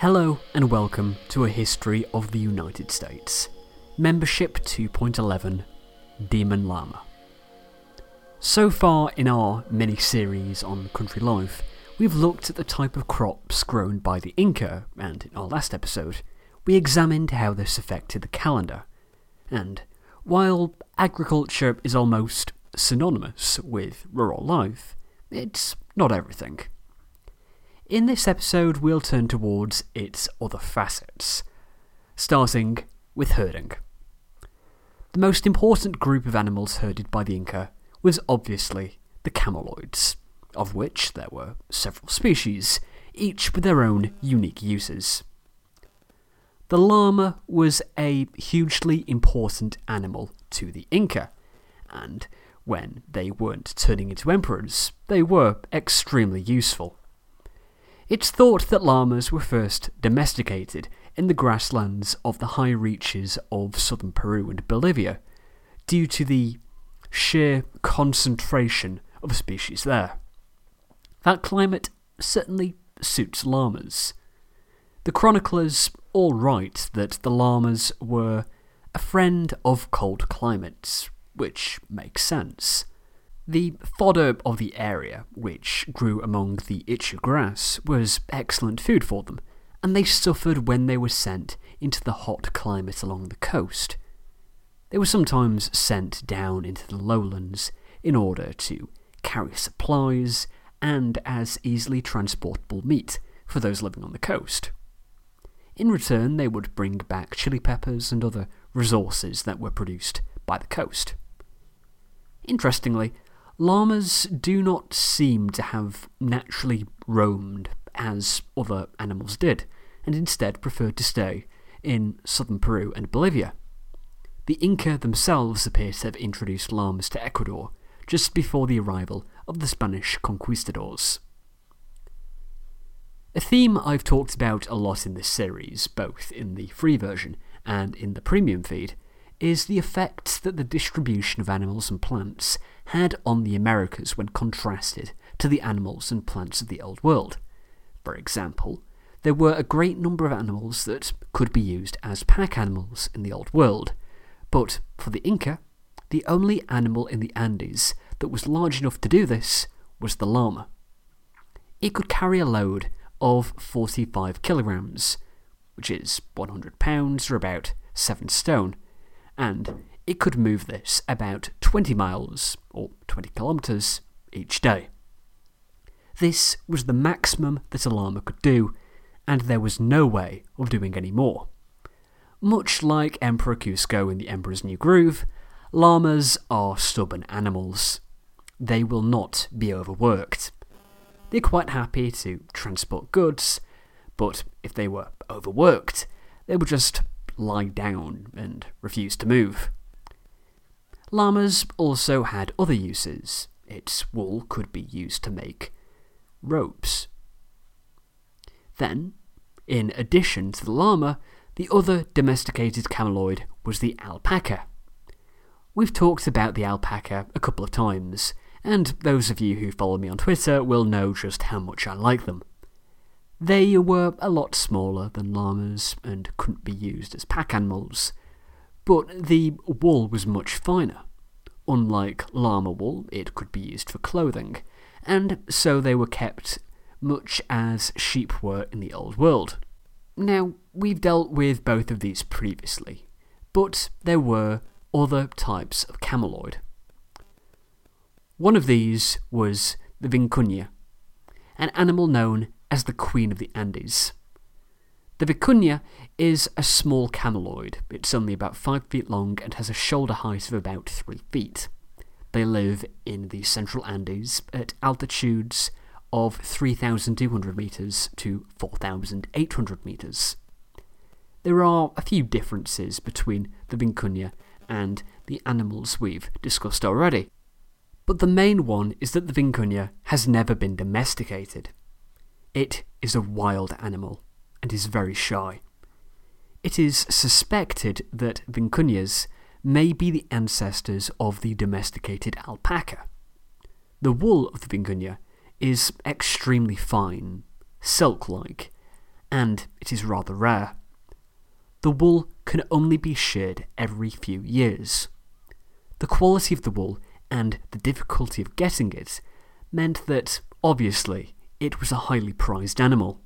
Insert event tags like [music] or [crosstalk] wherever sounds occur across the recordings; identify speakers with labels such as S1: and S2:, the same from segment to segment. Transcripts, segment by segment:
S1: Hello and welcome to a history of the United States. Membership 2.11 Demon Llama. So far in our mini series on country life, we've looked at the type of crops grown by the Inca, and in our last episode, we examined how this affected the calendar. And while agriculture is almost synonymous with rural life, it's not everything. In this episode, we'll turn towards its other facets, starting with herding. The most important group of animals herded by the Inca was obviously the cameloids, of which there were several species, each with their own unique uses. The llama was a hugely important animal to the Inca, and when they weren't turning into emperors, they were extremely useful. It's thought that llamas were first domesticated in the grasslands of the high reaches of southern Peru and Bolivia, due to the sheer concentration of species there. That climate certainly suits llamas. The chroniclers all write that the llamas were a friend of cold climates, which makes sense. The fodder of the area, which grew among the ichu grass, was excellent food for them, and they suffered when they were sent into the hot climate along the coast. They were sometimes sent down into the lowlands in order to carry supplies and as easily transportable meat for those living on the coast. In return, they would bring back chili peppers and other resources that were produced by the coast. Interestingly, llamas do not seem to have naturally roamed as other animals did, and instead preferred to stay in southern Peru and Bolivia. The Inca themselves appear to have introduced llamas to Ecuador just before the arrival of the Spanish conquistadors. A theme I've talked about a lot in this series, both in the free version and in the premium feed, is the effect that the distribution of animals and plants had on the Americas when contrasted to the animals and plants of the Old World. For example, there were a great number of animals that could be used as pack animals in the Old World, but for the Inca, the only animal in the Andes that was large enough to do this was the llama. It could carry a load of 45 kilograms, which is 100 pounds or about 7 stone, and it could move this about 20 miles, or 20 kilometres, each day. This was the maximum that a llama could do, and there was no way of doing any more. Much like Emperor Kuzco in the Emperor's New Groove, llamas are stubborn animals. They will not be overworked. They're quite happy to transport goods, but if they were overworked, they would just lie down and refuse to move. Llamas also had other uses. Its wool could be used to make ropes. Then, in addition to the llama, the other domesticated cameloid was the alpaca. We've talked about the alpaca a couple of times, and those of you who follow me on Twitter will know just how much I like them. They were a lot smaller than llamas and couldn't be used as pack animals, but the wool was much finer. Unlike llama wool, it could be used for clothing, and so they were kept much as sheep were in the Old World. Now, we've dealt with both of these previously, but there were other types of cameloid. One of these was the vicuña, an animal known as the Queen of the Andes. The vicuña is a small cameloid. It's only about 5 feet long and has a shoulder height of about 3 feet. They live in the central Andes at altitudes of 3,200 metres to 4,800 metres. There are a few differences between the vicuña and the animals we've discussed already, but the main one is that the vicuña has never been domesticated. It is a wild animal and is very shy. It is suspected that vicuñas may be the ancestors of the domesticated alpaca. The wool of the vicuña is extremely fine, silk like, and it is rather rare. The wool can only be sheared every few years. The quality of the wool and the difficulty of getting it meant that, obviously, it was a highly prized animal.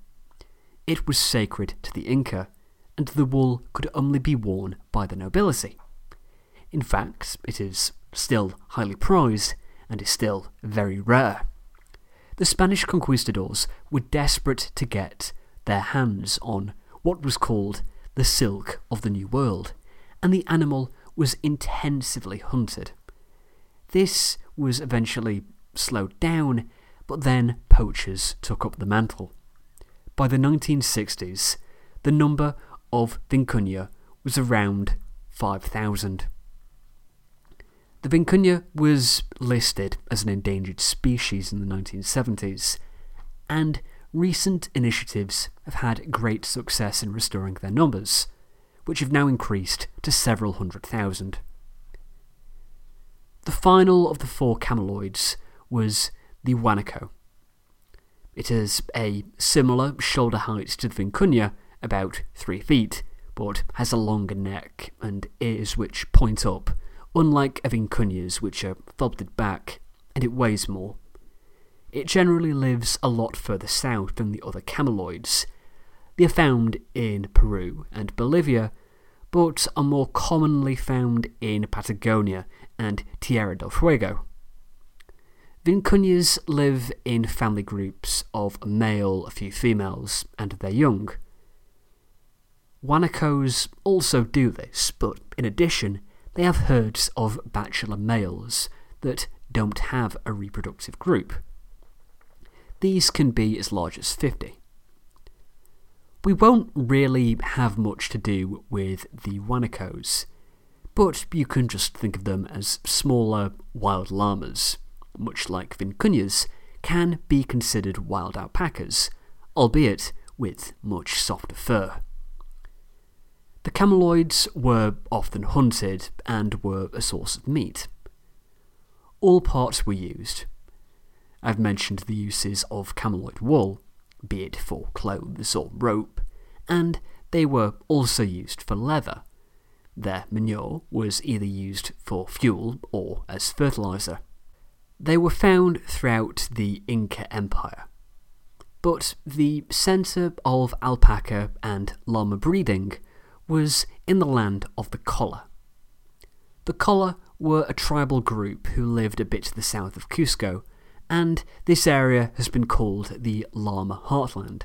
S1: It was sacred to the Inca, and the wool could only be worn by the nobility. In fact, it is still highly prized and is still very rare. The Spanish conquistadors were desperate to get their hands on what was called the silk of the New World, and the animal was intensively hunted. This was eventually slowed down, but then poachers took up the mantle. By the 1960s, the number of vicuña was around 5,000. The vicuña was listed as an endangered species in the 1970s, and recent initiatives have had great success in restoring their numbers, which have now increased to several hundred thousand. The final of the four cameloids was the Huanaco. It is a similar shoulder height to the vicuña, about three feet, but has a longer neck and ears which point up, unlike a vicuña's which are folded back, and it weighs more. It generally lives a lot further south than the other cameloids. They are found in Peru and Bolivia, but are more commonly found in Patagonia and Tierra del Fuego. Vicuñas live in family groups of a male, a few females, and their young. Huanacos also do this, but in addition, they have herds of bachelor males that don't have a reproductive group. These can be as large as 50. We won't really have much to do with the Huanacos, but you can just think of them as smaller wild llamas much like vicuñas, can be considered wild alpacas, albeit with much softer fur. The cameloids were often hunted and were a source of meat. All parts were used. I've mentioned the uses of cameloid wool, be it for clothes or rope, and they were also used for leather. Their manure was either used for fuel or as fertilizer. They were found throughout the Inca Empire. But the centre of alpaca and llama breeding was in the land of the Colla. The Colla were a tribal group who lived a bit to the south of Cusco, and this area has been called the Llama Heartland.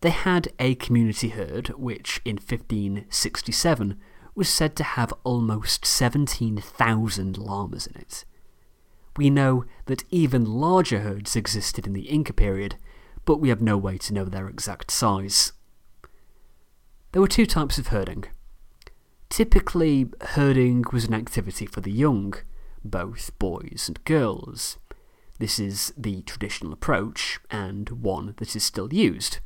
S1: They had a community herd which, in 1567, was said to have almost 17,000 llamas in it. We know that even larger herds existed in the Inca period, but we have no way to know their exact size. There were two types of herding. Typically, herding was an activity for the young, both boys and girls. This is the traditional approach, and one that is still used.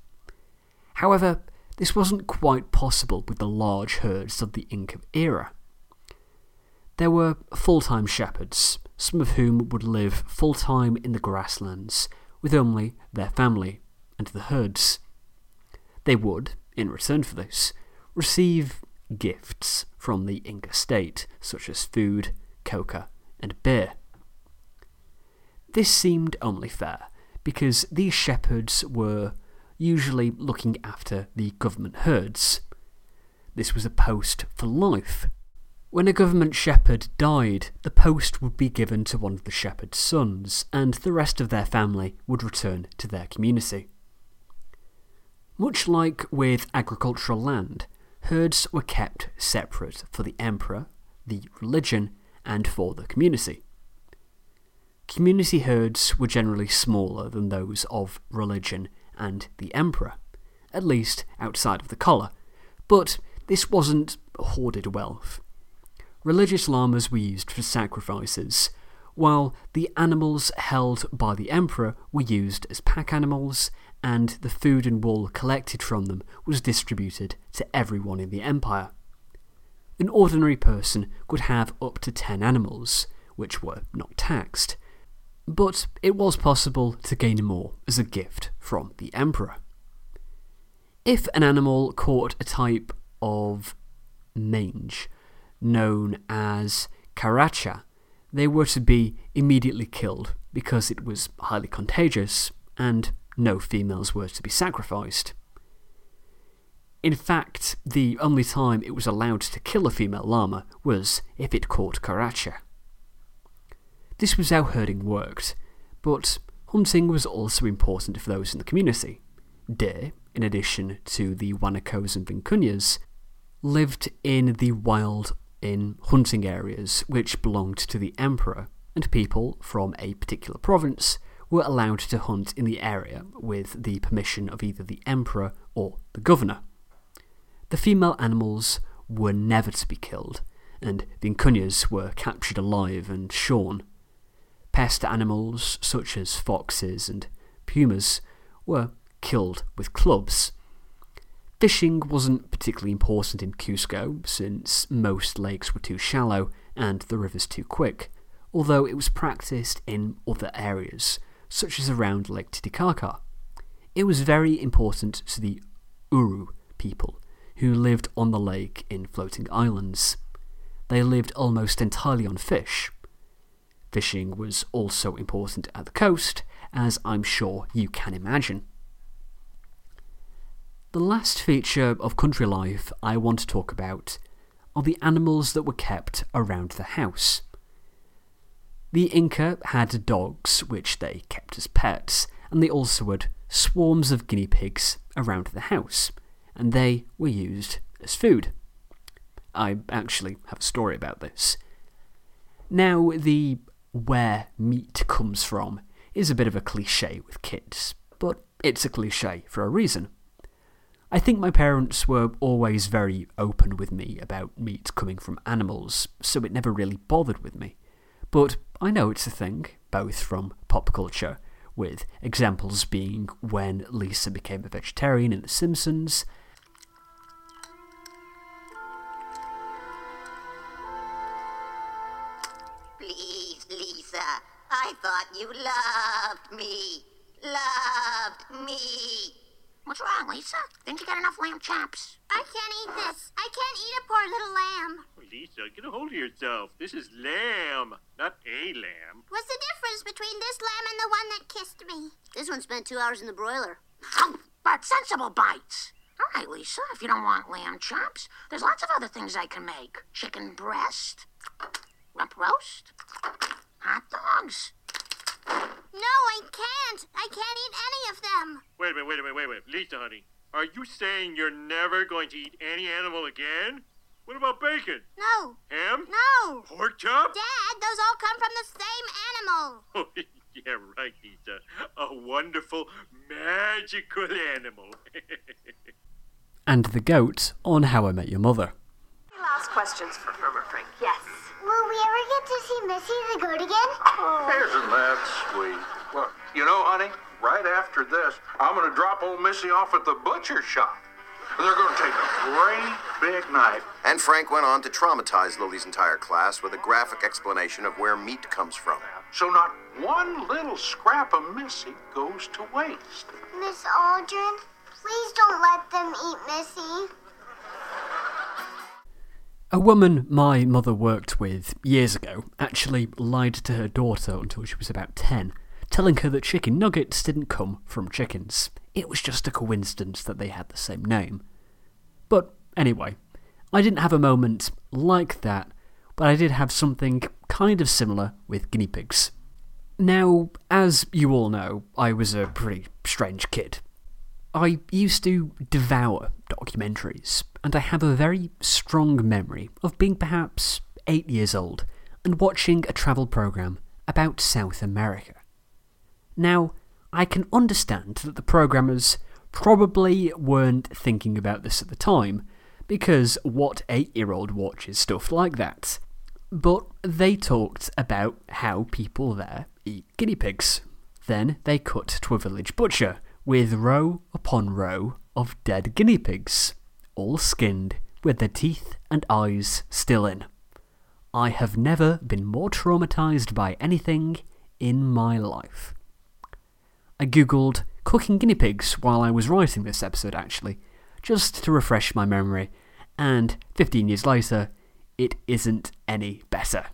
S1: However, this wasn't quite possible with the large herds of the Inca era. There were full time shepherds, some of whom would live full time in the grasslands with only their family and the herds. They would, in return for this, receive gifts from the Inca state, such as food, coca, and beer. This seemed only fair, because these shepherds were usually looking after the government herds. This was a post for life, when a government shepherd died, the post would be given to one of the shepherd's sons, and the rest of their family would return to their community. Much like with agricultural land, herds were kept separate for the emperor, the religion, and for the community. Community herds were generally smaller than those of religion and the emperor, at least outside of the Colla, but this wasn't hoarded wealth religious llamas were used for sacrifices, while the animals held by the emperor were used as pack animals, and the food and wool collected from them was distributed to everyone in the empire. An ordinary person could have up to 10 animals, which were not taxed, but it was possible to gain more as a gift from the emperor. If an animal caught a type of mange known as Karacha, they were to be immediately killed because it was highly contagious and no females were to be sacrificed. In fact, the only time it was allowed to kill a female llama was if it caught Karacha. This was how herding worked, but hunting was also important for those in the community. Deer, in addition to the Guanacos and Vicuñas, lived in the wild in hunting areas which belonged to the emperor, and people from a particular province were allowed to hunt in the area with the permission of either the emperor or the governor. The female animals were never to be killed, and the Vicuñas were captured alive and shorn. Pest animals such as foxes and pumas were killed with clubs. Fishing wasn't particularly important in Cusco, since most lakes were too shallow and the rivers too quick, although it was practiced in other areas, such as around Lake Titicaca. It was very important to the Uru people, who lived on the lake in floating islands. They lived almost entirely on fish. Fishing was also important at the coast, as I'm sure you can imagine. The last feature of country life I want to talk about are the animals that were kept around the house. The Inca had dogs, which they kept as pets, and they also had swarms of guinea pigs around the house, and they were used as food. I actually have a story about this. Now, the where meat comes from is a bit of a cliche with kids, but it's a cliche for a reason. I think my parents were always very open with me about meat coming from animals, so it never really bothered with me. But I know it's a thing, both from pop culture, with examples being when Lisa became a vegetarian in The Simpsons.
S2: Please, Lisa, I thought you loved me. Loved me.
S3: What's wrong, Lisa? Didn't you get enough lamb chops?
S4: I can't eat this. I can't eat a poor little lamb.
S5: Oh, Lisa, get a hold of yourself. This is lamb, not a lamb.
S4: What's the difference between this lamb and the one that kissed me?
S2: This one spent two hours in the broiler.
S3: Oh, but sensible bites. All right, Lisa, if you don't want lamb chops, there's lots of other things I can make. Chicken breast, rump roast, hot dogs.
S4: No, I can't. I can't eat any of them.
S5: Wait a minute, wait a minute, wait a minute. Lisa, honey, are you saying you're never going to eat any animal again? What about bacon?
S4: No.
S5: Ham?
S4: No.
S5: Pork chop?
S4: Dad, those all come from the same animal. [laughs]
S5: Oh, yeah, right, Lisa. A wonderful, magical animal. [laughs]
S1: And the goat on How I Met Your Mother.
S6: Any last questions for Farmer Frank? Yes.
S4: Will we ever get to see Missy the goat again?
S7: Oh, isn't that sweet? Well, you know, honey, right after this, I'm going to drop old Missy off at the butcher shop. They're going to take a great big knife.
S8: And Frank went on to traumatize Lily's entire class with a graphic explanation of where meat comes from.
S7: So not one little scrap of Missy goes to waste.
S4: Miss Aldrin, please don't let them eat Missy.
S1: A woman my mother worked with years ago actually lied to her daughter until she was about 10, telling her that chicken nuggets didn't come from chickens. It was just a coincidence that they had the same name. But anyway, I didn't have a moment like that, but I did have something kind of similar with guinea pigs. Now, as you all know, I was a pretty strange kid. I used to devour documentaries, and I have a very strong memory of being perhaps eight years old and watching a travel program about South America. Now, I can understand that the programmers probably weren't thinking about this at the time, because what eight year old watches stuff like that? But they talked about how people there eat guinea pigs. Then they cut to a village butcher with row upon row of dead guinea pigs, all skinned, with their teeth and eyes still in. I have never been more traumatized by anything in my life. I googled cooking guinea pigs while I was writing this episode, actually, just to refresh my memory, and 15 years later, it isn't any better.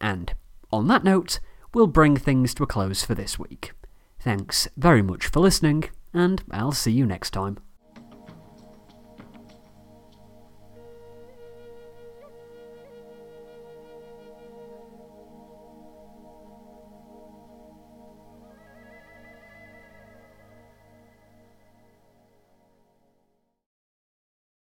S1: And on that note, we'll bring things to a close for this week. Thanks very much for listening, and I'll see you next time.